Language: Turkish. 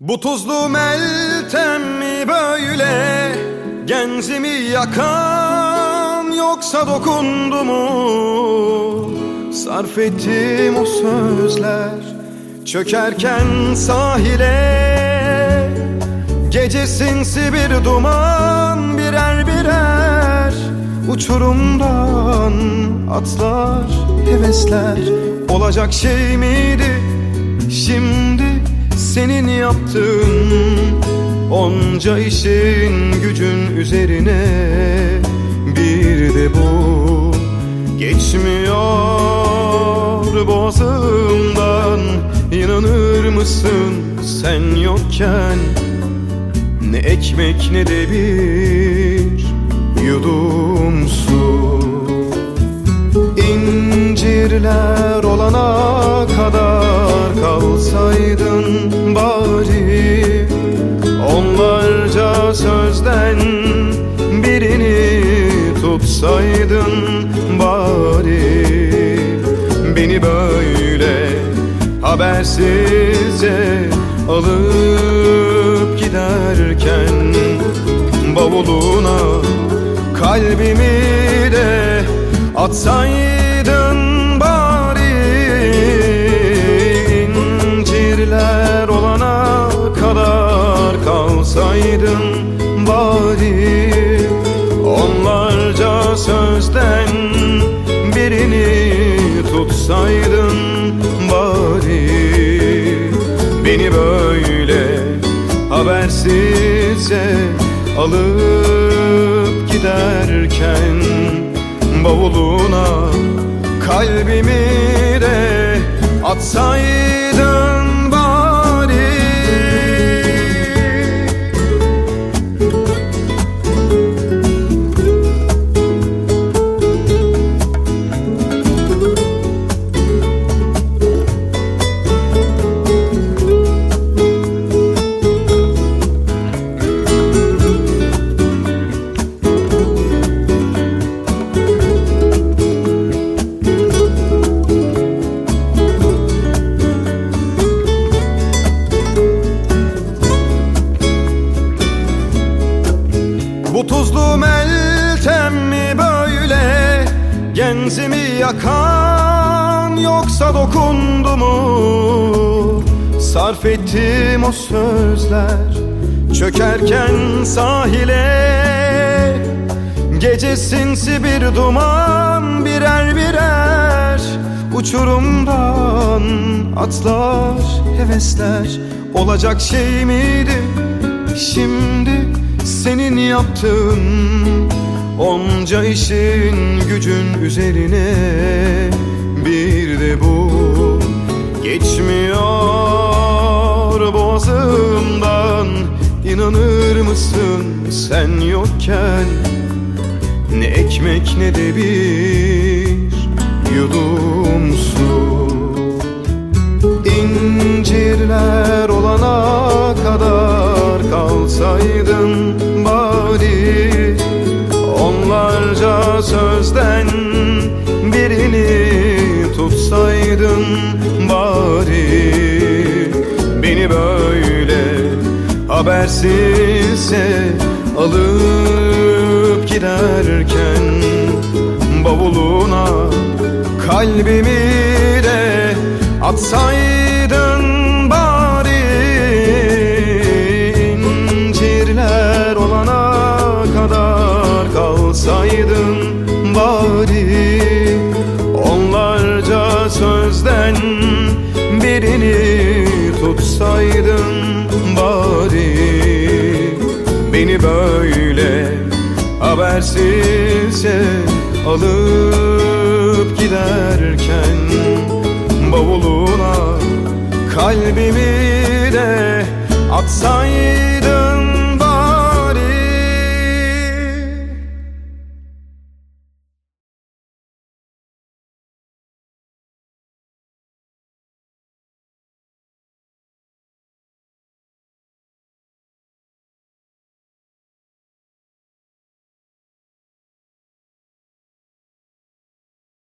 Bu tuzlu meltem mi böyle? Genzimi yakan yoksa dokundu mu? Sarf ettim o sözler Çökerken sahile. Gece sinsi bir duman birer birer Uçurumdan atlar hevesler. Olacak şey miydi şimdi senin yaptığın Onca işin gücün üzerine. Bir de bu geçmiyor boğazımdan İnanır mısın sen yokken? Ne ekmek ne de bir yudum su tutsaydın bari. Beni böyle habersizce alıp giderken Bavuluna kalbimi de atsaydın bari. İncirler olana kadar kalsaydın habersizce alıp giderken Bavuluna kalbimi de atsaydın Bu tuzlu meltem mi böyle? Genzimi yakan yoksa dokundu mu? Sarf ettim o sözler Çökerken sahile. Gece sinsi bir duman birer birer. Uçurumdan atlar hevesler. Olacak şey miydi şimdi senin yaptığın Onca işin gücün üzerine. Bir de bu geçmiyor boğazımdan. İnanır mısın sen yokken? Ne ekmek ne de bir yudum su. İncirler olana kadar kalsaydın tutsaydın bari. Beni böyle habersizce alıp giderken Bavuluna kalbimi de atsaydın Beni böyle habersizce alıp giderken Bavuluna kalbimi de atsaydın